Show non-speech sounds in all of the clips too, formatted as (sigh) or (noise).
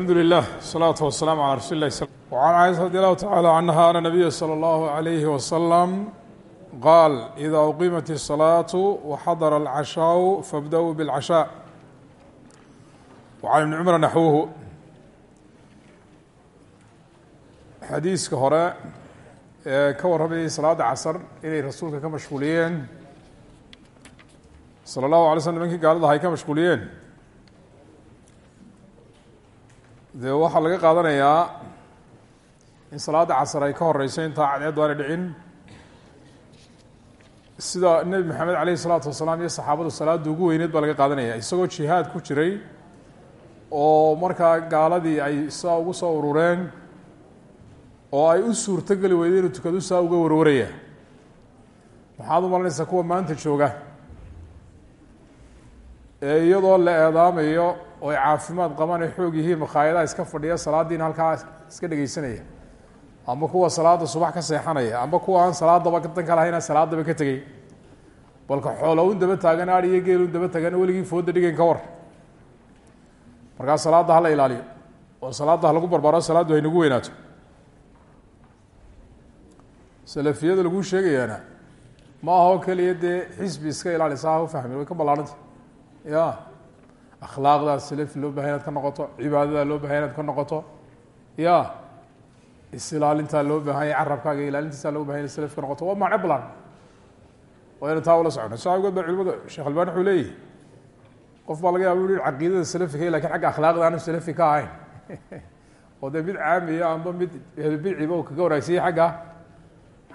alxamdu lilah الsalaatu wasalaamu calaa rasuli lah وcan caaisha radi allahu tacala canha ana nabiya slى اllahu عalayhi wasalam qaal ida uqimat الsalaaةu waxadara اlcashaaءu fabda-uu bاlcashaaء wacan ibni cumar naxwuhu xadiiska hore ee ka warramayay salaada casar inay rasuulka ka mashquuliyeen salى اllahu alay slm nimankii gaalada aha ay ka mashquuliyeen dee waxaa laga qaadanayaa in salaada casar ay ka horeyso intaa cadceeddu aanay dhicin. Sida nebi maxamed aleyh isalaatu wasalaam iyo saxaabadu salaada ugu weyneed baa laga qaadanaya. Isagoo jihaad ku jiray oo markaa gaaladii ay saa ugu soo urureen oo ay u suurto geli weyday inuu tukadu saa uga warwaraya. Maxaad u malanaysaa kuwa maanta jooga. Ee iyadoo la eedaamayo oo ay caafimaad qabaan ay xoog yihiin makhaayadaha iska fadhiya salaaddiina halkaa iska dhegeysanaya. Ama kuwa salaada subax ka seexanaya ama kuwa aan salaadaba dan ka lahayna salaadaba ka tegey. Balka xoola un daba taagan aad iyo geel un daba taagan weligii fooda dhigayn ka war. Markaa salaadda hala ilaaliyo oo salaadda ha lagu barbaro salaaddu haynagu weynaato. Salafiyada laguu sheegayaana ma aha oo keliya dee xisbi iska ilaalisa ha u way ka ballaarhanta ya akhlaaqdaa salafi loo bahay inaad ka noqoto cibaadadaa loo bahay inaad ka noqoto ya is-ilaalintaa loo baahanya carabkaaga ilaalintiisaa loo bahay ina salaf ka noqoto waa macno balan ina taa ula socona. Saa awgeed sheekh albani wuxuu leeyahy qof baa laga yaaba u yihi caqiidada salafika laakiin xagga akhlaaqda aanu salafi ka ahayn. (laughs) Oo dee mid caamiya amba mid ehlubidciba uu kaga wanaagsiiyey agga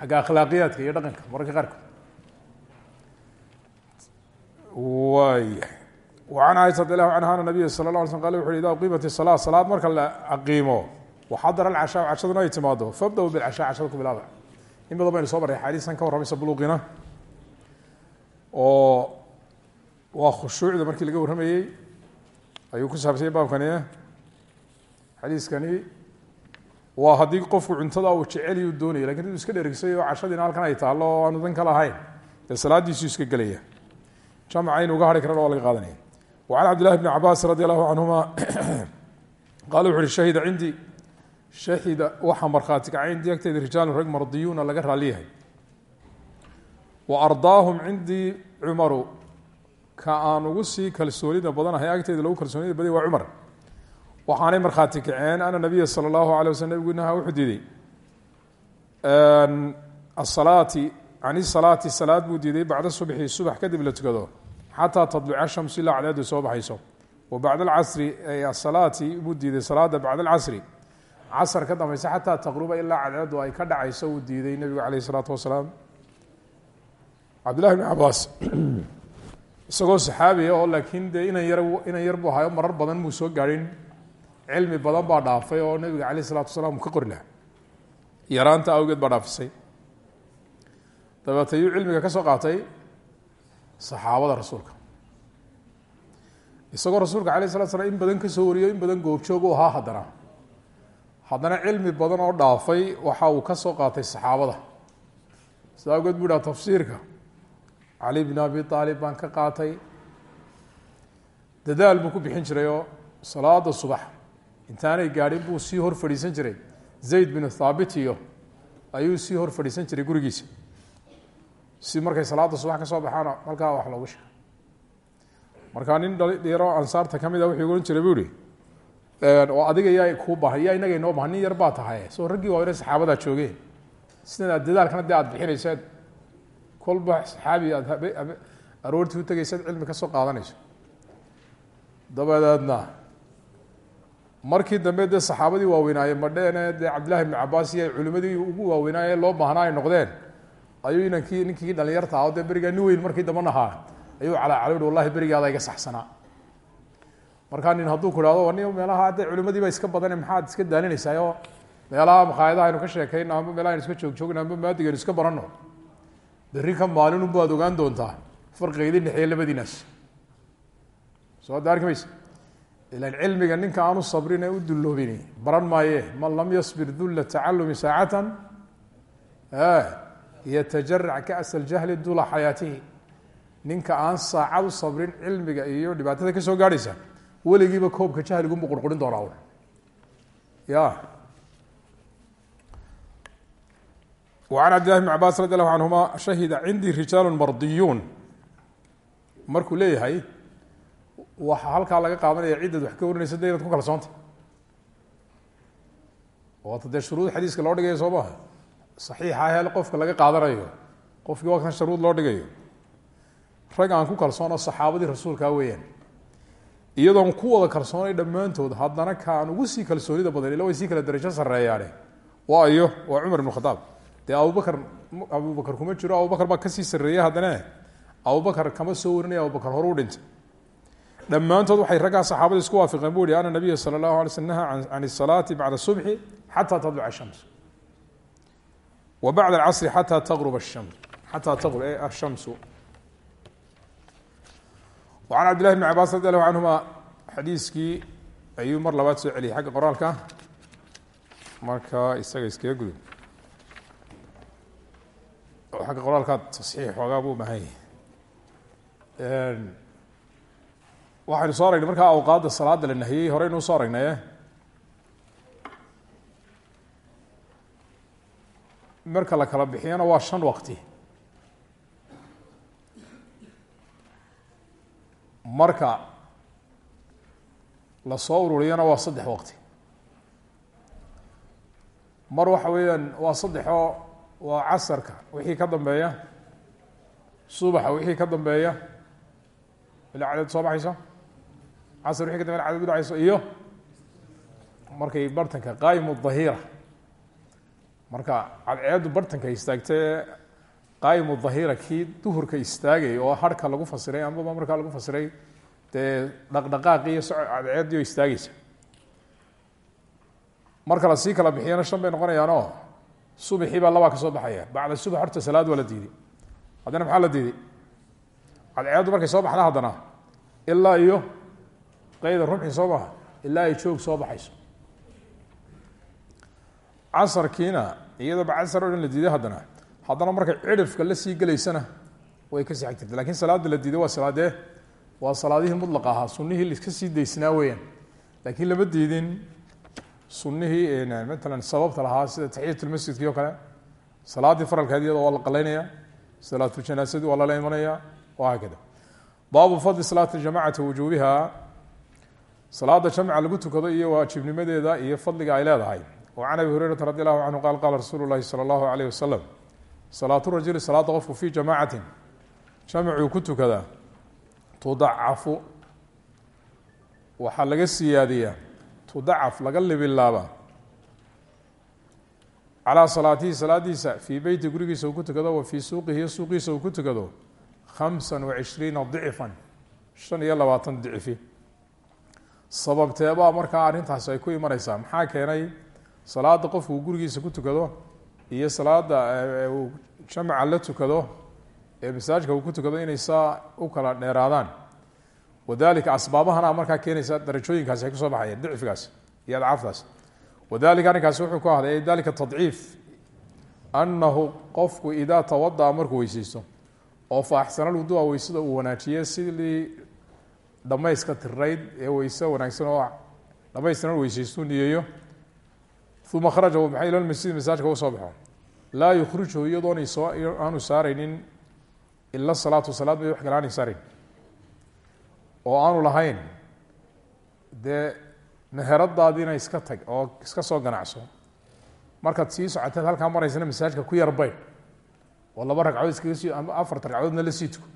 xagga akhlaaqiyaadka iyo dhaqanka mararka qaarkood. Waaya an caaisha radi allahu anha ana nabiya sala la ala sl qale wuxu uhi ida uqiimat isala salaad marka la aqiimo waxadara alcashaa cashaduna ay timaado fabda-u bilcashaa cashada ku bilaaba in badan baynu soo marray xadiistan ka warramaysa buluuqina oo waa khushuucda markii laga warramayey ayuu ku saabsanyay baabkani xadiiskani waa haddii qofku cuntada uu jecel yuu doonaya laakiin aduu iska dhergsay oo cashadiina halkan ay taallo oo aanu dan ka وعن cبد لله بن عabاس رضي الله عنهma qال وxu uhi شhahida cindii shahida waxaa markhaati kacay cindii agteyda rijaalu rag mardiyuuna laga raaliyahay وأrضاahم cindii cumaru ka aan ugu sii kalsoonida badanahay agteyda lagu kalsoonida badaya waa cumar waxaanay markhaati kaceen ana nabiya salى الlahu عalيه wasل nbigu naha wuxuu diiday الصalaati can الsalaati salaad buu diiday bacda subxi subax kadib la tukado xataa tadluca shamsu ilaa cadeedu soo baxayso. Wa bacda alcasri asalaati buu diiday salaada bacda alcasri. Casar ka dambaysa xataa taqruba ilaa cadeedu ay ka dhacayso uu diiday nebigu caleyh isalaatu wasalaam. Cabdillahi bni cabaas (clears throat) isagoo saxaabiya oo laakiin dee inan yar inan yar buu ahayo marar badan muu soo gaadhin. Cilmi badan baa dhaafay oo nebiga caleyh isalaatu wasalaam uu ka qori laha yaraanta awgeed baa saxaabada rasuulka. Isagoo rasuulka alay slat slam in badan ka soo wariyo in badan goobjoog u ahaa haddana. Haddana cilmi badan oo dhaafay waxa uu ka soo qaatay saxaabada. Sida awgeed buu dhaha tafsiirka cali bn abi aalib baan ka qaatay. Dadaal buu ku bixin jiray salaada subax intaanay gaadhin buu sii hor fadhiisan jiray. Zayd binu thaabit iyo ayuu sii hor fadhiisan jiray gurigiisa si markay salaada subax ka soo baxaana halkaa wax loogu sheego markaa nin dhalinyaro ansaarta ka mid a wuxuu ohan jiray bu ihi oo adiga yaa kuu baahan yaa inaga inoo baahan nin yar baa tahay soo raggii waa ina saxaabadaa joogeen. Sidan aad dadaalkana dee aad bixinaysaad. Kolba saxaabi aad aroortii utagaysaad cilmi ka soo qaadanayso. Dabadeedna markii dambe dee saxaabadii waaweynaaye madheene dee cabdillahi bni cabaas iyo culimadii ugu waaweynaaye loo baahnaa ay noqdeen ayuu inankii ninkii dhalinyarta ah o dee berigaa nin weyn markii dambe nahaa. Ayuu calaacala uhi wallahi berigaada iga saxsanaa markaa nin hadduu ku ihahdo ni meelaha hadde culimadii baa iska badane maxaad iska daalinaysaa oo meelaha makhaayadaha aynu ka sheekayno amba meelaha aynu iska joogjoogno amba maadiga aynu iska baranno. Berri ka maalinunbu aad ogaan doontaa farqiga dhexeeya labadiinaas. Soo hadda arki maysa. Ilan cilmiga ninka aanu sabrin ee u dulloobin baran maaye man lam yasbir dulla tacalumi saacatan ytajarac kasa jahli duula xayaatihi. Ninka aan saacad u sabrin ilmiga iyo dhibaatada ka soo gaadhaysa weligiiba koobka jahligunbu qurqurin doonaa ya. An cabdillahi bn cabaas radi allahu canhuma shahida cindii rijaalu mardiyuun. Markuu leeyahay waxaa halkaa laga qaadanaya ciddad wax ka warinaysa de inaad ku kalsoonta. Waata dee shuruud xadiiska loo dhigaya soo maha saxiixa ahel qofka laga qaadanayo qofkii waa kan loo dhigayo. Rag aan ku kalsoono saxaabadii rasuulkaa ah weeyaan. Iyadoon ku wada kalsoonay dhammaantood haddana kaan ugu sii kalsoonida badan ila way sii kala darajo sarreeyaane. Waa iyo waa cumar ibnu khadaab. Dee abubakar abubakar kuma jiro abubakar baa ka sii sarreeyey haddana. Abubakar kama soo warinaya abubakar horu dhintay dhammaantood waxay raggaa saxaabada isku waafiqeen bu yihi ana nabiya sala allahu alay sl naha can isalaati bacda subxi xataa tadluca shams. wa bacda alcasri xata taqrub الshams xata taqrub الshamsu وعn cabd للh بن cabاs radي الlه canهuma xadiiskii ayuu mar labaad soo celiyay xagga qoraalka marka isaga iskaga gudo xagga qoraalka taصxiix xoogaa buu bahan yahy waxaynu soo aragnay markaa awqaadda salaada la nahiyey horeynuu soo aragnaye Marka la kala bixiyana waa shan waqti. Marka la soo ururiyana waa saddex waqti. Mar waxa weeyaan waa saddexoo waa casarka wixii ka dambeeya subaxa wixii ka dambeeya ilaa cadeed soo baxayso casar wixii ka dambeya cadeed udhacayso iyo markay bartanka qaayim dhahira marka cadceeddu bartanka istaagtee qaayim dhahira kii duhurka istaagay oo harhka lagu fasiray amaba markaa lagu fasiray dee dhaqdhaqaaqi iyo soco cadceeddii oo istaageysa marka la sii kala bixiyana shan bay noqonayaanoo subaxii baa labaa ka soo baxaya. Bacda subax horta salaad waa la diiday. Haddana maxaa la diiday? Cadceeddu markay soo baxda haddana ilaa iyo qeyda rubxi soo maha ilaa ay joog soo baxayso casarkiina iyadooba casar o dhan la diiday haddana. Haddana markay cidhifka la sii gelaysana way ka sii xag jirta laakiin salaada la diiday waa salaadee waa salaadihii mudlaqa ahaa. Sunihii laiska sii daysnaa weeyaan. Laakiin lama diidin sunihii matalan sababta lahaa sida taxiyatulmasjidkii o kale. Salaaddii faralkeed iyadoo waa la qalaynaya salaatuljanaasadii waa lala imanaya wahaakada baabu fadli salaati jamacati wujuubiha salaada jamca lagu tukado iyo waajibnimadeeda iyo fadliga ay leedahay وعn abi hurayrata radi allahu canhu qal qala rasuulu اlahi salى اllahu alayh wasalam salaatu rajuli salaada qofku fi jamacati jamcuu ku tukadaa tudacafu waxaa laga siyaadiyaa tudacaf laga libilaaba calaa salaatihi salaadiisa fii beyti gurigiisa uu ku tukado wa fii suuqihi iyo suuqiisa uu ku tukado khamsa وacishriina ضicfan shan iyo labaatan dicfi sababteebaa markaa arrintaasi ay ku imaneysaa maxaa keenay salaada qofku uu gurigiisa ku tukado iyo salaada uu jamca la tukado ee masaajka uu ku tukado inay saa u kala dheeraadaan. Wadalika asbaabahana markaa keenaysa darajooyinkaasi ay ku soo baxayeen dicfigaas iyo adcaaftaas. Wadalika arrinkaasi wuxuu ku ahday dalika tadciif annahu qofku idaa tawada'a markuu weyseysto oo faaxsana lwudua weysada uu wanaajiye sidii dhamayska tirayd ee weyse wanaagsan oo dhamaystiran weyseystu niyeeyo uma kharaja baxay ila masjid masaajka u soo baxo. Laa yukhrijuhu iyadoon aanu saaraynin ila salaatu salaad bay wax kale aanay saarayn oo aanu lahayn dee meheradaadiina iska tag oo iska soo ganacso. Markaad sii socoteed halkaa maraysana masaajka ku yar baydh oo laba ragcadood iskaga sii afarta ragcadoodna la sii tuko.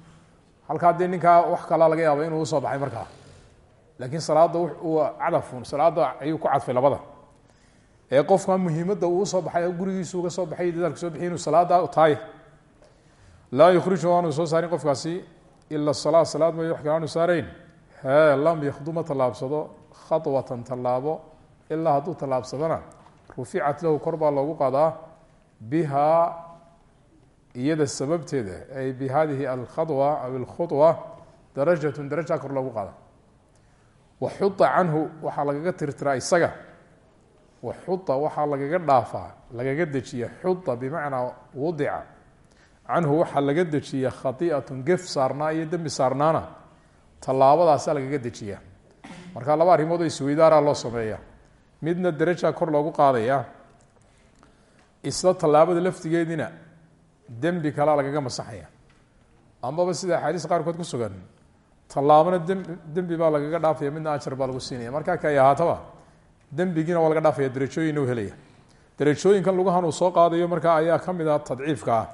Halkaa dee wax kalaa laga yaaba inuu u soo baxay markaa. Laakiin salaadda cadafun salaadda ayuu ku cadfay labada ee qofka muhiimadda uu u soo baxay gurigiisu uga soo baxay dadaalka soo bixiy inuu salaada tahay. Laa yukriju aanu soo saarin qofkaasi ila salaa salaad may wax aanu saarayn. Hee lam yakhduma tallaabsado. Khaطwatan tallaabo ilaa hadduu tallaabsadana ruficat lahu kor baa loogu qaadaa bihaa iyada sababteeda ay bi hadihi alkhadwa aw alkhudwa darajatun daraja kor loogu qaada waxuda canhu waxaa lagaga tirtiraa isaga waxuda waxaa lagaga dhaafaa lagaga dejiya xuda bimacnaa wudica. Canhu waxaa laga dejiya khaiatun gef saarnaa iyo dembi saarnaana. Tallaabadaasa lagaga dejiya marka laba arrimood oo loo sameeya midna derajaa kor loogu qaadaya. Isla tallaabada laftigeediina dembi kalaa lagaga masaxaya. Amaba sida axaadiis qaarkood ku sugan tallaabana dem dembi baa lagaga dhaafaya midna ajar baa lagu siinaya. Markaa kay ahaataba dembigiina waa laga dhaafaya derajooyinna u helaya. Derajooyinkan lugahan uu soo qaadayo markaa ayaa ka mid ah tadciifka. Ah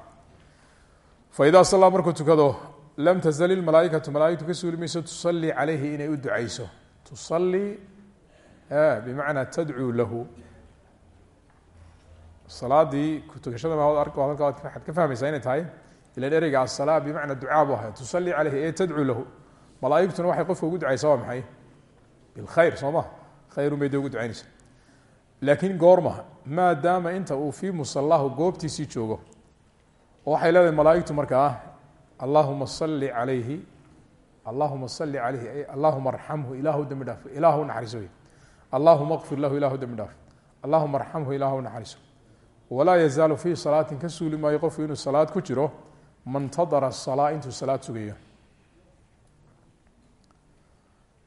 fa idaa sallaa tukado lam tazal ilmalaaikatu malaaigtu ka suuli mayso inay u ducayso. Tusallii bimacnaa tadcuu lahu. Salaadii kutukashada halka waxaad ka fahmaysaa inay tahay. Ilan ereyga asala bimacnaa ducaa bu ahay tusallii caleyhi ee tadcuu lahu. Malaaigtuna waxay qofka ugu ducaysaa maxay? Bilkhayr soo ma khayrun bay de ugu ducaynaysa laakiin goorma maadaama inta uu fii musallahu goobtiisii joogo oo waxay leedahay malaaigtu markaa allahuma salli calayhi allahuma salli calayhi allahuma arxamhu ilaahu dembi dhaaf ilaahu naxariiso wey allahuma kfir lahu ilahu dembi dhaaf allahuma arxamhu ilaahu naxariiso. Walaa yazaalu fii salaatin ka suuli maayo ku jiro mantadara salaa intuu salaad sugayo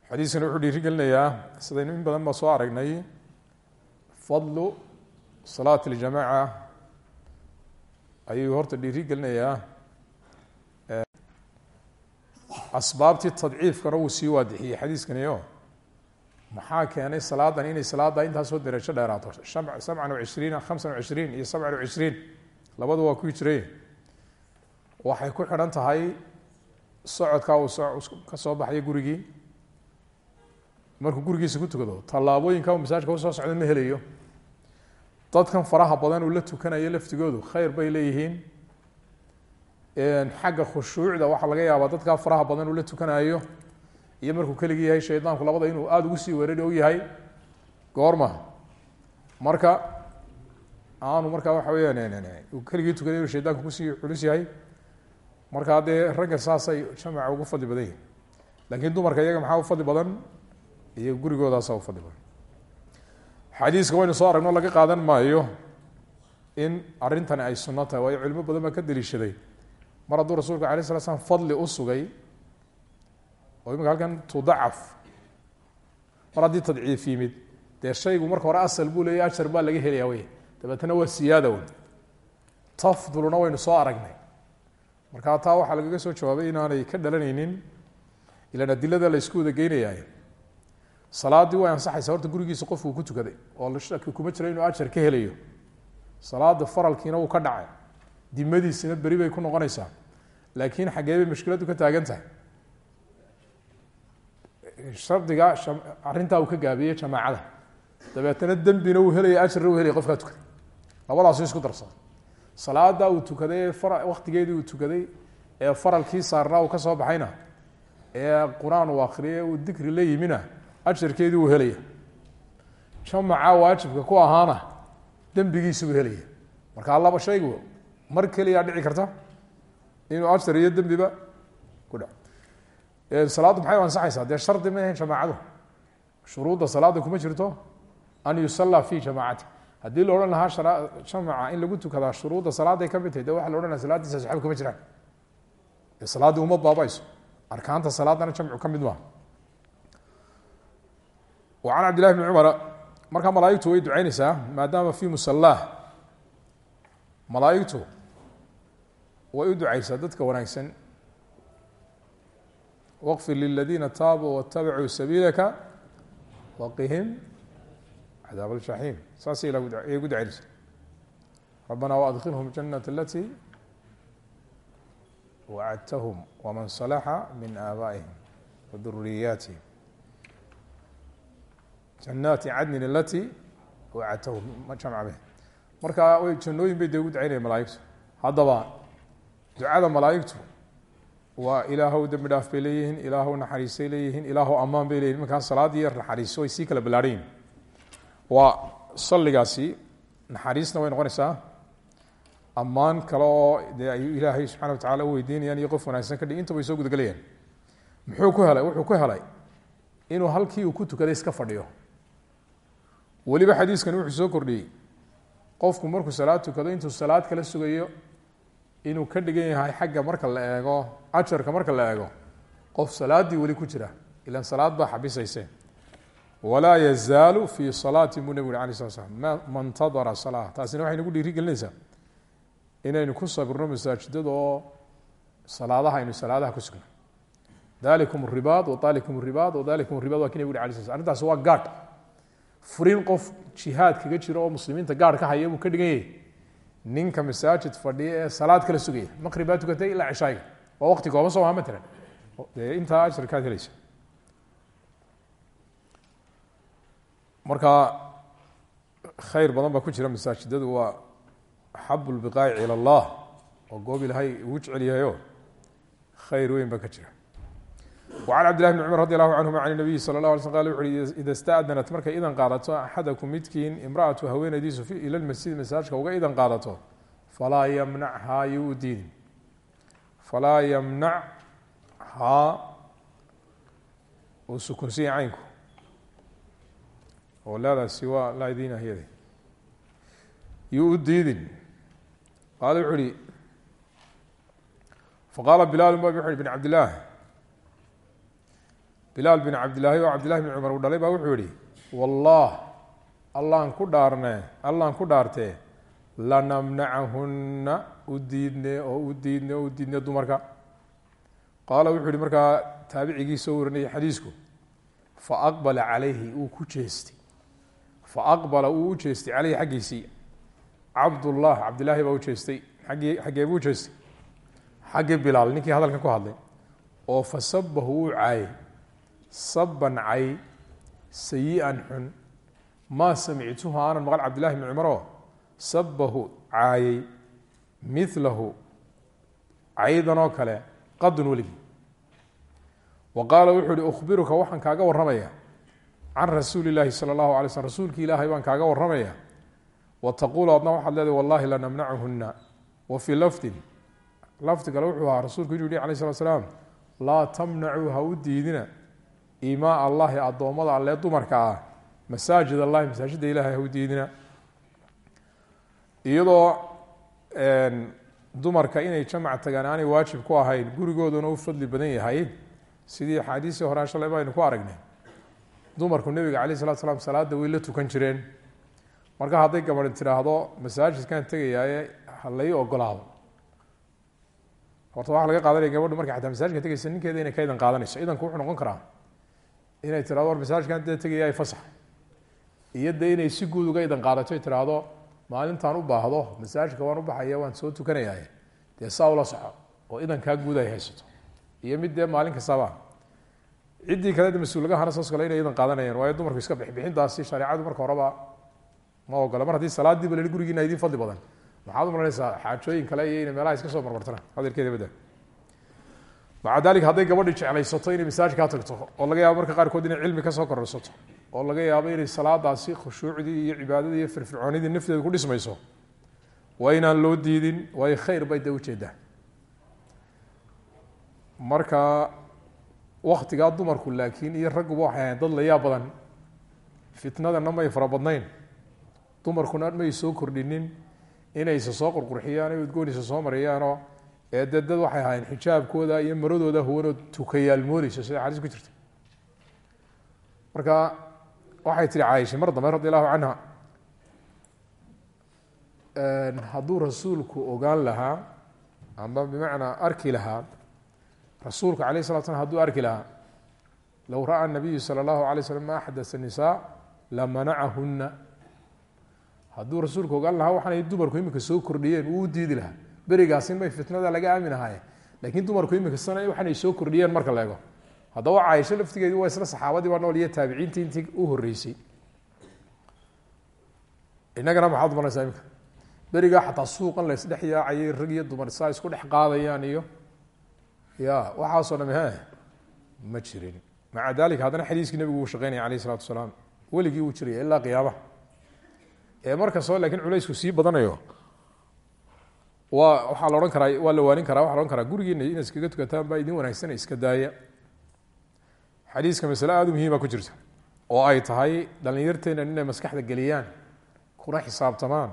xadiiskani wuxuu dhiiri gelinayaa sidaynu in badan ba soo aragnay fadlu salaat اljamaaca ayuu horta dhiiri gelinayaa asbaabtii tadciifkana wuu sii waadixiyey xadiiskani o maxaa keenay salaadan inay salaada intaasoo derajo dheeraato? Sabcan wacishriin hamsan wacishriin iyo sabcan wacishriin labadu waa kuwii jiray. Waxay ku xidhan tahay socodkaa uu ka soo baxayo gurigii markuu gurigiisa ku tukado tallaabooyinka masaajka u soo socda ma helayo. Dadkan faraha badan uu la tukanayo laftigoodu khayr bay leeyihiin. Xagga khushuucda waxaa laga yaabaa dadkaa faraha badan uu la tukanayo iyo markuu keligii yahay shaydaanku labada inuu aada ugu sii weerari og yahay. Goorma marka aanu markaa waxa weyaan keligii tukaday inuu shaydaanku ku sii culus yahay. Markaa dee ragga saasay jamaca ugu fadli badan yihiin laakiin dumarka iyaga maxaa u fadli badan iyo gurigoodaasa u fadli badan waynu soo aragno laga qaadan maayo in arrintani ay sunno tahay waayo culimo badan baa ka daliishaday mar hadduu rasuulka alay sala slam fadli u sugay oo imika halkan tudacaf mar haddii tadciif yimid dee shaygu marka hore asal buu leeya ajar baa laga helaya wey dabeetna waa siyaada wn tafduluna waynu soo aragnay. Markaa taa waxaa lagaga soo jawaabay inaanay ka dhalanaynin ilan adilada la isku wada geynayaay salaaddii way ansaxaysaa. Horta gurigiisa qofkuu ku tukaday. Oo shaki kuma jiro inuu ajar ka helayo. Salaada faralkiina wuu ka dhacay. Dimadiisina beri bay ku noqonaysaa. Laakiin xaggee bay mashkiladdu ka taagan tahay. Shardiga arrintaa uu ka gaabiyey jamaacada. Dabeetana dembina uu helaya ajarna uu helaya qofkaa tukaday. Labadaasu isku darsada salaada uu tukaday ee fara waktigeedii uu tukaday ee faralkii saarnaa uu ka soo baxayna ee qur'aan uu akriyay uu dikri la yimina ajarkeedii uu helaya. Jamaca waajibka ku ahaana dembigiisa uu helaya. Markaa laba shaygu mar keliyaa dhici karta inuu ajar iyo dembiba ku dhaco. Salaaddu maxay u ansaxaysaa? Dee shardi ma ahayn jamaacadu. Shuruudda salaada kuma jirto an yusallaa fi jamaacati. Haddii la odhan lahaa jamaca in lagu tukadaa shuruudda salaaday ka mid tahay waxa la odhan laha salaadiisa saxabi kama jiraan. Dee salaaddii uma baabayso arkaanta salaadana jamcu ka mid an cabdillahi bni cumara markaa malaaigtu way ducaynaysaa maadaama fi musallah malaaigtu way u ducaysaa dadka wanaagsan. Waqfir liladiina taabuu watabacuu sabiilaka waqihim cadaab aljaxiim saasay gu ducaynaysaa. Rabbana waadkhilhum janata alatii wacadtahum waman salaxa min aabaa'ihim wa duriyaatihim janaati cadnin alati wacadtahum jamc beh marka way jannooyin bay dee ugu ducaynaya malaaigtu haddaba ducada malaaigtu waa ilaahow dembi dhaaf bay leeyihiin ilaahow naxariisay leeyihiin ilaahow ammaan bay leyihin markaa salaadii yar naxariiso way sii kala ballaadhan yihiin waa salligaasi naxariisna way noqonaysaa ammaan kale oo dee ay ilaahay subxana wa tacala u weydiinayaan iyo qof wanaagsan ka dhig inta way soo gudagelayaan muxuu ku helay wuxuu ku helay inuu halkii uu ku tukaday iska fadhiyo weliba xadiiskani wuxuu soo kordhiyey. Qofku markuu salaad tukado intuu salaad kala sugayo inuu ka dhigan yahay xagga marka la eego ajarka marka la eego qof salaaddii weli ku jira ilan salaad baa xabisayse walaa yazaalu fi salaati buu nebigu uri alay slat slam ma ntadara salaa taasina waxay nagu dhiiri gelinaysaa inaynu ku sabirno masaajidada oo salaadaha aynu salaadaha ku sugno dalikum ribaad wadalikum ribaad wadalikum ribaad waa ki nabig uri ala sl sl arrintaasi waa gaadh furin qof jihaad kaga jiro oo muslimiinta gaadh ka haya buu ka dhigan yahay ninka masaajid fadhiya ee salaad kala sugaya. Maqrib baa tukatay ilaa cishaayiga waa waqti kooban soo maa matalan. Dee intaa ajrkaad helaysa marka khayr badan baa ku jira masaajidadu. Waa axabu lbiqaaci ila allah oo goob ilaahay ugu jecel yahayo khayr weyn baa ka jira وعن cبd لله بن cمر رضي الله عنهma عن النبي sلى الله علي sل قال وxu uhi إda اstأdنت markay idan qaadato أxadaكم midkiin imرأaةu haweenaydiisu ilى الmasjid masaajka uga idan qaadato falaa ymنcha yu u diidin falaa ymنcha uu sukunsiya caynku oo leadaasi waa laadin ahyade yuu u diidin qaala wuxu uhi faqaala bilaal ba wuxu uhi بن cabd لlah bilaal bin cabdillaahi oo cabdillahi bin cumar uu dhalay baa wuxuu yihi wallah allaan ku dhaarne allaan ku dhaartee lanamnacahunna u diidne oo u diidne oo u diidne dumarka. Qaala wuxuu yihi markaa taabicigii soo warinayay xadiisku fa aqbala calayhi uu ku jeestay. Fa aqbala uu u jeestay caleyhi xaggiisii. Cabdullah cabdillaahi baa u jeestay aggii xaggee buu jeestay. Xaggii bilaal ninkii hadalkan ku hadlay oo fasabahu uu caayay saban cay sayi-an xun. Maa samictuhu aanan maqal cabdillahi bni cumaroo sabahu caayay milahu caydan oo kale qadun weligii wa qaala wuxuu uhi ukhbiruka waxaan kaaga warramaya can rasuuli llaahi sala allahu alay slm rasuulki ilaahay baan kaaga warramaya wa taquulu adna waxaad leedahay wallahi lanamnacuhunna wa fii lafdin. Lafdi kale wuxuu ahaa rasuulku inuu alayh slat slaam laa tamnacuu ha u diidina imaa allahi addoommada alle dumarka ah masaajid allahi masaajidda ilahay ha u diidina. Iyadoo dumarka inay jamac tagaan aanay waajib ku ahayn gurigooduna u fadli badan yahay sidii axaadiisii horaa shalay baynu ku aragnay. Dumarku nebiga alayh salatu slam salaada way la tukan jireen. Marka hadday gabadhi tidhaahdo masaajidkan tegayaaye ha lai ogolaado. Horta waxaa laga qaadanaya gabadhu markay xataa masaajidka tegaysa ninkeeda inay ka idan qaadanayso idanku wuxuu noqon karaa inay tirahdo war masaajidkan dee tegaya fasax. Iyo inay si guud uga idan qaadato ay tiraahdo maalintaan u baahdo masaajidka waan u baxaya waan soo tukanayaaye dee saa ula soco oo idankaa guud ay haysato. Iyo mid dee maalin kastaba ciddii kale mas'uulagahana saas kale inay idan qaadanayaan waayo dumarku iska bixbixintaasi shareecadu marka horeba ma ogola. Mar haddii salaadiiba lali gurigiina idin fadli badan maxaad u maranaysaa xaajooyin kale iyo inay meelaha iska soo marmartana hadalkeeda bada maca dalik hadday gabadhi jeclaysato inay masaajidkaa tagto oo laga yaabo marka qaarkood inay cilmi ka soo kororsato oo laga yaabo inay salaadaasi khushuucdii iyo cibaadadii iyo firfircoonidii nafteeda ku dhismayso waa inaan loo diidin waayo khayr bay dee ujeedaan marka waktigaa dumarku laakiin iyo ragguba waxay ahayn dad layaa badan fitnadana may fara badnayn. Dumarkuna may soo kordhinin inayse soo qurqurxiyaan ay udgoonaysa soo mariyaanoo ee dee dad waxay ahaayeen xijaabkooda iyo maradooda huwanoo tukayaal moodeyso sida xadiis ku jirta marka waxay tihi caaisha mar dambe radi allahu canha hadduu rasuulku ogaan lahaa ama bimacnaa arki lahaa rasuulku alayh slat slam haduu arki lahaa low ra'a nabiyu sala allahu alay slm ma axdasa nisaa lamanacahuna hadduu rasuulku ogaan lahaa waxaanay dumarku iminka soo kordhiyeen uu diidi lahaa berigaasi may fitnada laga aamin ahaaye laakiin dumarku iminka sana waxaanay soo kordhiyeen marka la ego haddaba caaisho laftigeedi waa isla saxaabadii baa nool iyo taabiciintii intii u horeysay innagana maxaad umalaysaa iminka? Berigaa xataa suuqan la isdhex yaacayay rag iyo dumar saa isku dhex qaadayaan iyo ya waxaasoo dham he ma jirin. Maca dalika haddana xadiiskii nabigu uu shaqeynaya alayh isalatu wasalaam. Weligii uu jiraya ilaa qiyaamaha ee markastoo laakiin culaysku sii badanayo waa waxaa la odhan karaa waa la waanin karaa waxa la ohan karaa gurigiina inaad iskaga tukataan baa idin wanaagsan iska daaya. Xadiiska masale aada muhiima ku jirta oo ay tahay dhallinyarteena inay maskaxda geliyaan kuna xisaabtamaan.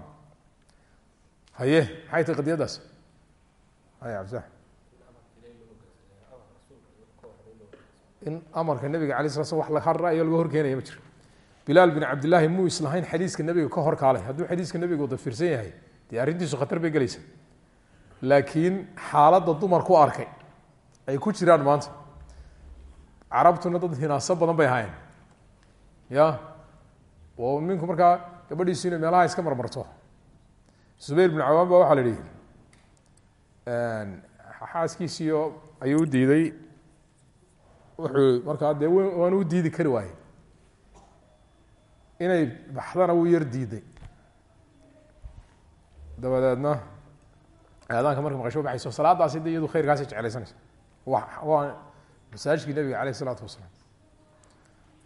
Haye maxay tahay qadiyaddaas hay cabdisax in amarka nabiga alay sla slam wax la har ra'yo laga horkeenaya ma jiro bilaal bin cabdillaahi muu islahayn xadiiska nebiga ka hor hadduu xadiiska nebiga wada fiirsan yahay dee arrintiisu khatar bay gelaysa laakiin xaaladda dumarku arkay ay ku jiraan maanta. Carabtuna dad hinaaso badan bay ahaayeen. Ya? Oo ninku markaa gabadhiisu inay meelaha iska marmarto. Zubayr bin cawaan ba waxaa la yihi xaaskiisiio ayuu u diiday. Wuxuu markaa dee waanu u diidi kari waaye inay baxdana wuu yar diiday. Dabadeedna aadaanka marka maqasho baxayso salaadaasi de iyadu khayrkaasi jeclaysanaysa wa waa masaajidkii nabiga aleyh isalaatu wasalaam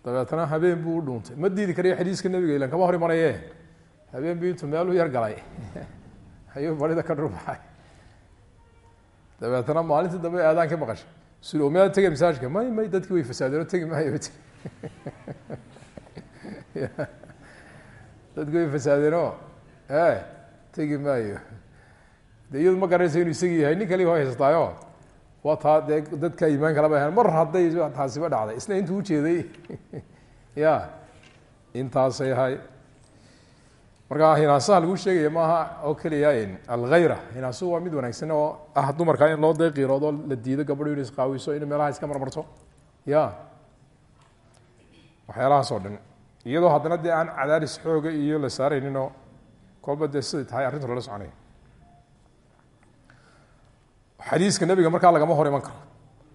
dabeetna habeen buu u ma diidi karayo xadiiska nabiga ilan kama hor imanaye habeen bu intuu meeluu yar galay ayuu barida ka dhurbaxay dabeetna maalintii dambe aadaankii maqashay sul o mead tegay masaajidka may may dadkii way fasaadeen oo tegi maayo t dadki way fasaadeenoo e tegi maayo de iyadu ma garanaysa inuu isagii yahay? Nin kaliga ho haysataayo waa taa dee dadka iimaan kalaba ahan mar hadday taasiba dhacday. Isna intuu ujeeday (laughs) ya intaasay ahay. Marka hinaasaha lagu sheegaya maaha oo keliya alkhayra hinaasuhu waa mid wanaagsan oo ah dumarka in loo deeqiiroodo la diido gabadho inu isqaawiso inu meelaha iska marmarto. Ya waxyaalahaas oo dhan. Iyadoo haddana dee aan cadaadis xooga iyo la saarayninoo kolba dee siday tahay arrintu lala soconaya xadiiska nebiga markaa lagama hor iman karo.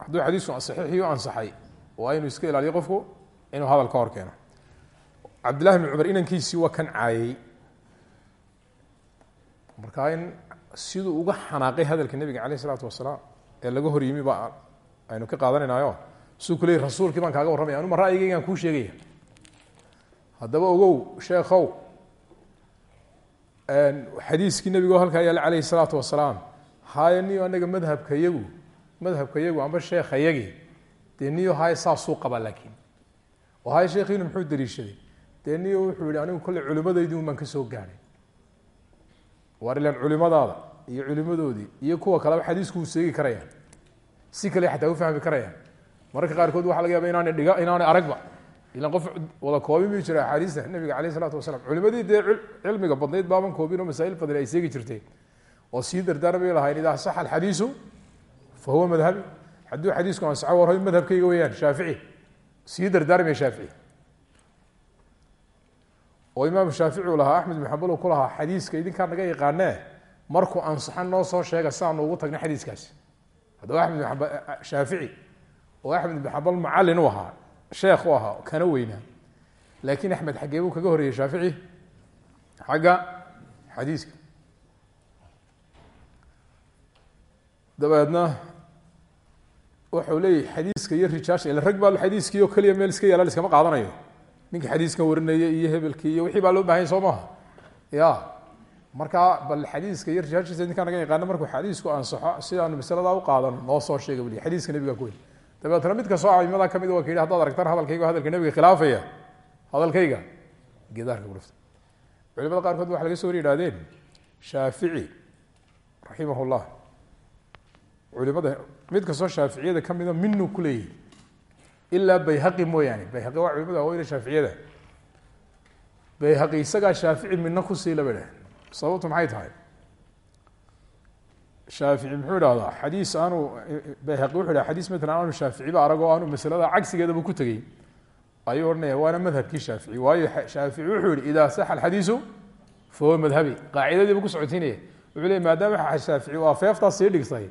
Hadduu xadiisku saxiixiyo ansaxay waa inuu iska ilaaliyo qofku inuu hadal ka hor keeno. Cabdillahi bn cumar inankiisii waa kan caayey. Markaa in siduu uga xanaaqay hadalka nebiga caleyh isalaatu wasalaam ee laga hor yimi ba aynu ka qaadanaynayo suu ku leey rasuulkii baan kaaga warramaya anuma ra'yigaygaan kuu sheegaya. Haddaba ogow sheekhow xadiiskii nebigo halkaa yaalla caleyhi salaatu wasalaam haayo niyo anaga madhabka yagu madhabka yagu amba sheekha yagii dee niyo haayo saasuu qabaa laakiin oo sheekhiinu muxuu daliishaday dee niyo wuxuu yihi anigu kolley culimmadaydi un baan ka soo gaadhay. Waar ilaan culimadaada iyo culimadoodii iyo kuwa kaleba xadiisku uu seegi karayaan. Si kale xataa u fahmi karayaan. Mararka qaarkood waxa laga yaaba inaana dhiga inaanay aragba. Ilan qof wada koobi mi jira axaadiista nabiga caleyh isalaatu wasalaam. Culimadii dee cilmiga badnayd baaban koobin oo masaa'il badan ay seegi jirteen oo sii dardaarmay lahayn idaa saxa alxadiisu fa huwa madhabi. Hadduu xadiisku ansaxo war madhabkayga weyaan shaafici. Sii dardaarmaya shaafici. Oo imaam shaafici u lahaa axmed maxambal uu ku lahaa xadiiska idinkaa naga yaqaanee markuu ansaxan noo soo sheega siaanu ugu tagna xadiiskaasi haddaba axmed bin amba shaafici oo axmed bin xambal macallin u ahaa sheekh u ahaa kana weynaa dabeedna wuxuu leeyahy xadiiska iyo rijaasha ila rag baa xadiiskii oo keliya meel iska yaalla iskama qaadanayo. Ninka xadiiskan warinaya iyo hebelkii iyo wixii baa loo bahanya soo ya markaa bal xadiiska iyo rijaashiisa ninkaa naga yaqaano markuu xadiisku ansaxo sidaanu masaladaa u qaadano noo soo sheega buli xadiiska nebiga kuweyn dabeetna mid kastoo camimadaa ka mid waa ka yidhi hadaad hadalkayga hadalka nebiga khilaafaya. Hadalkayga gedaarka gurufta culimada qaarkood waxa laga soo hor yihahdeen shaafici raximah culimada mid kastoo shaaficiyada kamida minuu ku leeyahy ilaa bayhaqi mooyaane. Bayhaqi waa culimada aweyne shaaficiyada. Bayhaqi isagaa shaafici midna ku sii laba dheh sababtu maxay tahay? Shaafici muxuu idhahdaa xadiis aanu bayhaqi wuxu dhaha xadiis matalan aanu shaaficiba arag aanu masalada cagsigeedaba ku tegey. Ayuu odhanaya waana madhabkii shaafici. Waayo shaafici wuxuu yihi idaa saxa alxadiisu fa huwa madhabi. Qaacidadiibu ku socotiinaya. Wuxuu leey maadaama shaafici waa feeftaas sii dhigtay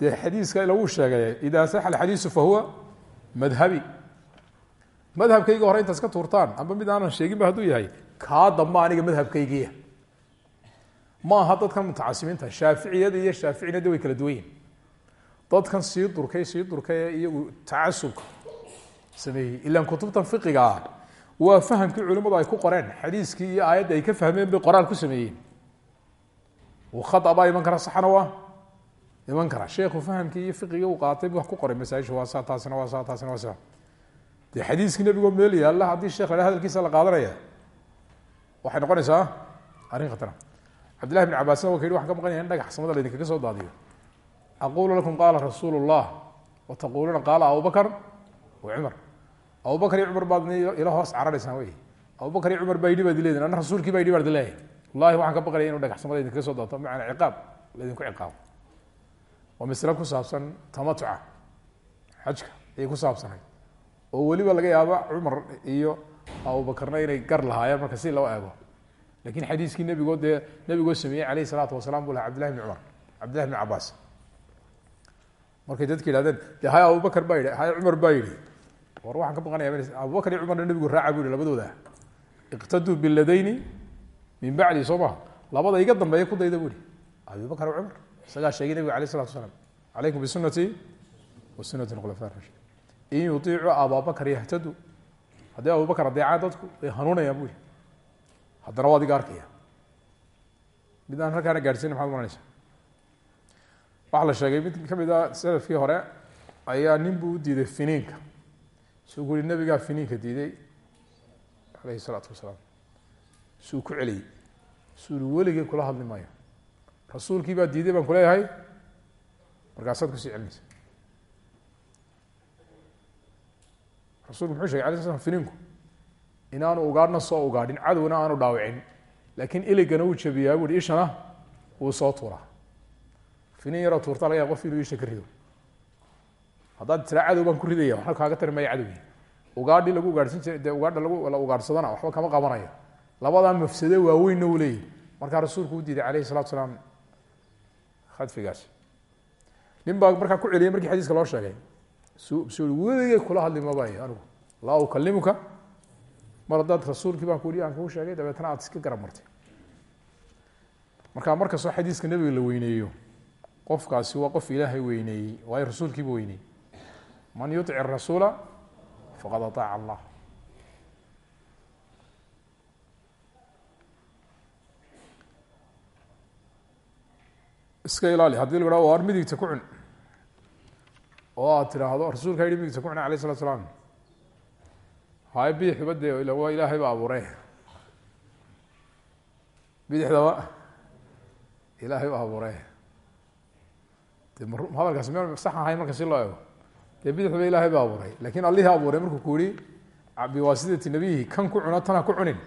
dee xadiiska lagu sheegay idaa saxa alxadiisu fa huwa madhabi. Madhabkayga hore intaas ka tuurtaan amba mid aanan sheeginba hadduu yahay kaa damba aniga madhabkaygiya ma aha dadkan mutacasimiinta shaaficiyada iyo shaaficina de way kala duwan yihiin dadkan sii durkay sii durkay ee iyagu tacasubka sameeyey ilaan kutubtan fiqiga ah waa fahamkii culimmadu ay ku qoreen xadiiskii iyo aayadda ay ka fahmeen bay qoraal ku sameeyeen. Khata baa iman kara saxna waa iman kara sheekhu fahamkii iyo fiqigii uu qaatay wax ku qoray masaaisha waa saa taasina waa saa taasina waa saa dee xadiiskii nebigoo meel yaalla haddii sheekh la hadalkiisa la qaadanaya waxay noqonaysaa arrin khatara cabdillahi bn cabasna wa ka yidhi ka maqanaya dhagax samada laydinkaga soo daadiyo aqulu lakum qaala rasuulu llah wa taquuluuna qaala abubakar wa cumar abubakar iyo cumar baad ila hoos cararaysaan wey abubakar iyo cumar baa baad leedin anna rasuulkii baa baad leeyahay wallahi waxaan ka baqaya inu dhagaxsamada idinkaga soo daato macana ciqaab laydinku ciqaabo waa masle ku saabsan tamatuca xajka ayay ku saabsanayd oo weliba laga yaaba cumar iyo abubakarna inay gar lahaayeen marka si loo eego. Lakin xadiiskii nebigoo dee nebigoo sameeyey alayh isalaatu wasalaam bu laha cabdillahi bni cumar cabdillahi bni cabaas markay dadka yihahdeen de hay abubakar baa yidhi hay cumar baa yidhi. War waxaan ka baqanaya abubakar iyo cumarna nebigu raaca bu yihi labadooda. Iqtaduu biladayni min bacdi soo maha labada iga dambeeya ku dayda bu ihi abubakar cumar isagaa sheegay nebiga alayh isalatu wasalaam calaykum bisunati wa sunati khulafa rashid in yuiicuu ababakar yahtadu haddii abubakar adeecaan dadku way hanuunayaan bu yihi haddana waad iga arkaya mid aan halkaana gaadhsiina maxad maranaysa la sheegay mid ka mid a salafkii hore ayaa nin diiday finiinka. Suu ku yihi diiday. Alayhi isalaatu wasalaam. Suu ku celiyey. Suu i weligay kula hadli rasuulkii baa diiday baan kuleeyahay markaasaad ku sii celinaysa. Rasulku muxuu shegay ala sl finiinku inaanu ugaadhna soo ugaadhin cadowna aanu dhaawicin. Laakiin iligana uu jabiyaa bu hi ishana wuu soo tuuraa. Finin yaroo tuurta laga ya qof inuu isha ka rido. Haddaad tiraa cadow baan ku ridaya waxna kaaga tari maya cadowgii. Ugaadhi lagu ugaadhsan jiray dee ugaadha lagu la ugaadhsadana waxba kama qabanayo labadaa mafsade waaweynna uu leeyahy markaa rasuulku u diiday alayhi salatu salaam khadfigaas nin baa markaa ku celiyay markii xadiiska loo sheegay. Weligay kula hadli mabayo anigu. Laa ukalimuka mar haddaad rasuulkii baan kuhi aan kuu sheegay dabeetna aad iska garab martay. Marka markastoo xadiiska nebiga la weyneeyo qofkaasi waa qof ilaahay weyneeyey waayo rasuulkiiba weyneeyey. Man yuطic rasuula faqad aطaaca allah iska ilaali. Haddii la ha war ku cun. Oo aad tiraahdo rasuulka yihi ku cun alayh الslat slaam hay bidixdaba dee waa ilaahay ba abuure bidixdaba ilaahay ba abuure de m hadalkaas m sax ahay marka si loo ego dee bidixdaba ilaahay ba abuuray laakiin allihii abuuray markuu ku yihi biwaasidati nabiyihi kan ku cuno ku cunin.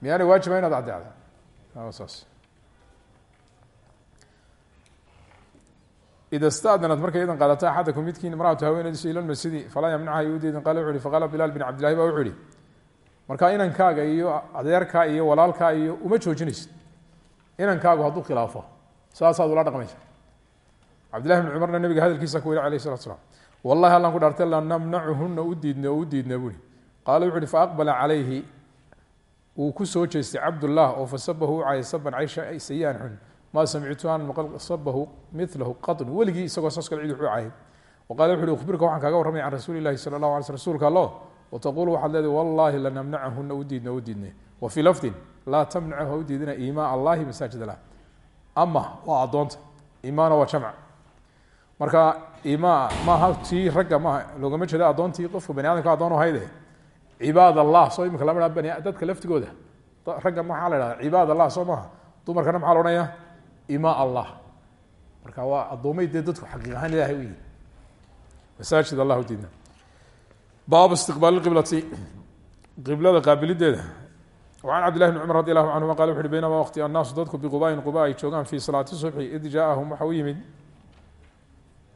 Miyaanay waajiba inaad caddeecda? Saas ida stadanat markay idan qaadato axadakum midkiin imraatu haweenadiisu ila masjidi falaa yamnacha yuudiidin qala wuxu uhi faqala bilaal bin cabdillahi ba wuxu uhi markaa inankaaga iyo adeerkaa iyo walaalkaa iyo uma joojinaysid inankaagu hadduu khilaafo saasaad ula dhaqmaysa cabdillahi bn cumarna nabiga hadalkiisa ku yihi alayh salatu slam wallahi allaan ku dhaartay lanamnacuhuna u diidna oo u diidna buui qaala wuxu uhi faaqbala calayhi wuu ku soo jeestay cabdullah oo fasabahu u caayay saban caysha sayaan xun ma samictu an maqal sabahu milahu qaطn weligii isagoo saas kale cid wuxuu caayay wa qala wuxu uhi ukhbirka waxaan kaaga warramaya can rasuuli ilahi sala اllah alay sl rsulka allo wataqulu waxaad leedahy wallahi lanamnacahuna u diidna u diidnay. Wa fii lafdin laa tamnachu ha u diidina imaa allahi masaajid lah ama waa addoonta imaana waa jamc. Marka ima maaha tii ragga maaha loogama jeeda addoontii qofka bani adamka addoon hayde. Cibaad allah soo imika lama dadka laftigooda. Ragga maxaa la hahda cibaad allah soo maaha dumarkana maxaa la odhanaya ima allah. Marka waa addoomay dee dadku xaqiiq ahaan ilahay u yihi masaajid allah u diidna baabu istiqbaal qiblati. Qiblada qaabilideeda. An cabdillahi bn cumar radi allahu canhuma qala wuxu uhi baynama waqti annaasu dadku biqubaayin quba ay joogaan fii salaati subxi id jaaahum waxa u yimid.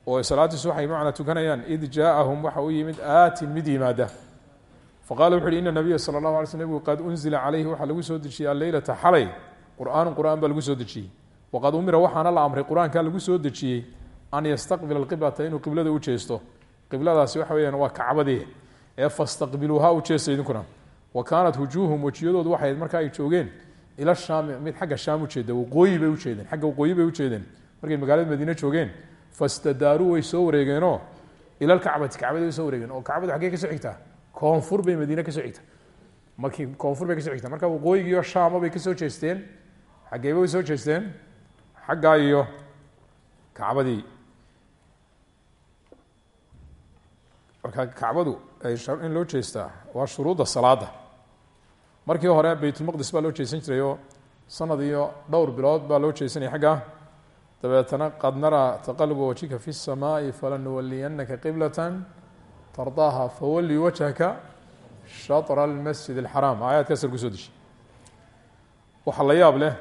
Oo salaati subx ay macna tukanayaan id jaaahum waxa u yimid aatin mid yimaada. Faqala wuxu uhi ina nabiya sala اllahu alay sl nebigu qad unzila calayhi waxaa lagu soo dejiyey alleylata xalay. Qur'aanu qur'aan baa lagu soo dejiyey waqad umira waxaana la amray qur'aankaa lagu soo dejiyey an yastaqbila alqiblata inuu qiblada u jeesto qibladaasi waxa weyaan waa kacbadii ee fastaqbiluuha u jeesta idinkuna wa kaanat waxay markaa ay joogeen ila shaami mid xagga shaam ujeeda waqooyi bay ujeedeen xagga waqooyi bay ujeedeen markay magaalada madiine joogeen fastadaaruu way soo wareegeenoo ila lkacbati kacbadi way soo wareegeen oo kacbadu xaggee ka soo xigtaa koonfur bay madiine ka soo xigta markii koonfur bay ka soo xigtaa marka waqooyigiiyo shaama bay ka soo jeesteen xaggeeba way soo jeesteen xaggaa iyo kacbadii. Marka kacbadu in loo jeestaa waa shuruudda salaada markii hore baytulmaqdis baa loo jeesan jiray oo sanad iyo dhowr bilood baa loo jeesanaya xaggaa. Dabeetana qad naraa taqaluba wajhika fi الsamaai falanuwaliyanaka qiblata tardaaha fawali wajhaka shatra almasjid alxaraam aayaadkaasar ku soo deshay waxaa la yaab leh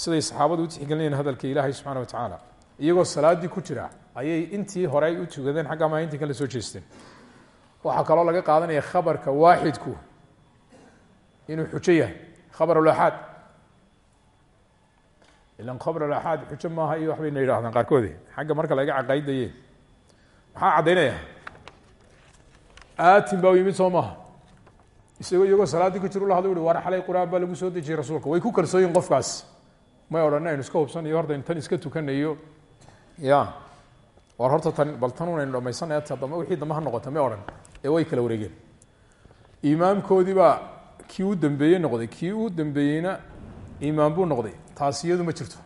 siday saxaabadu u tixgelinayeen hadalka ilaahay subxaana wa tacaala iyagoo salaaddii ku jira ayay intii hore u tukadeen xagga maalintii kale soo jeesteen waxaa kaloo laga qaadanaya khabarka waaxidku inuu xujo yahay khabar alaxaad ilan khabar alaxaad xujo maaha iyo waxbayna yidhahdaan qaarkoodi xagga marka laga caqaydayeen maxaa caddaynaya aatin baa u yimid soo maaha. Isagoo iyagoo salaaddii ku jir ula hadlo uhi war xalay qur'aan baa lagu soo dejiyey rasuulka. Way ku kalsooyin qofkaas may odhan aynu iska hubsanayo horta tan iska tukanayo ya war horta tan bal tanun aynu dhamaysanaya ta dambe wixii dambe ha noqota may odhan ee way kala wareegeen. Imaamkoodii baa kii u dambeeyey noqday. Kii u dambeeyeyna imaam buu noqday. Taasi ma jirto.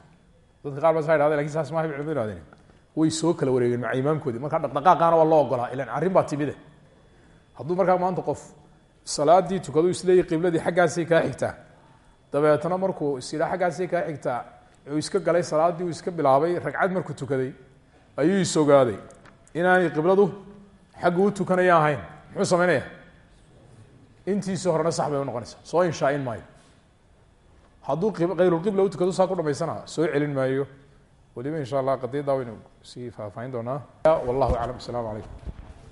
Dadka qaar ba saa yidhahdeen laakiin saas maaha culimadu yihahdeen way soo kala wareegeen maca imaamkoodii. Markaa dhaqdhaqaaqaana waa loo ogolaa. Ilan arrin baa timide. Hadduu markaa maanta qof salaadii tukadu isleeyahy qibladii xaggaasay kaa xigtaa dabeetna markuu isidha xaggaasay kaa xigtaa uu iska galay salaaddii uu iska bilaabay ragcad markuu tukaday ayuu isogaaday inaanay qibladu xaggu u tukanaya ahayn muxuu samaynaya intiisii horena sax bay unoqonaysaa soo inshaain maayo. Hadduu kayrulqibla utukado saa ku soo celin maayo. Weliba insha allah qadiyaddaa waynu sii faahfaahin doonaa. Wallahu aclam. Asalaamu calaykum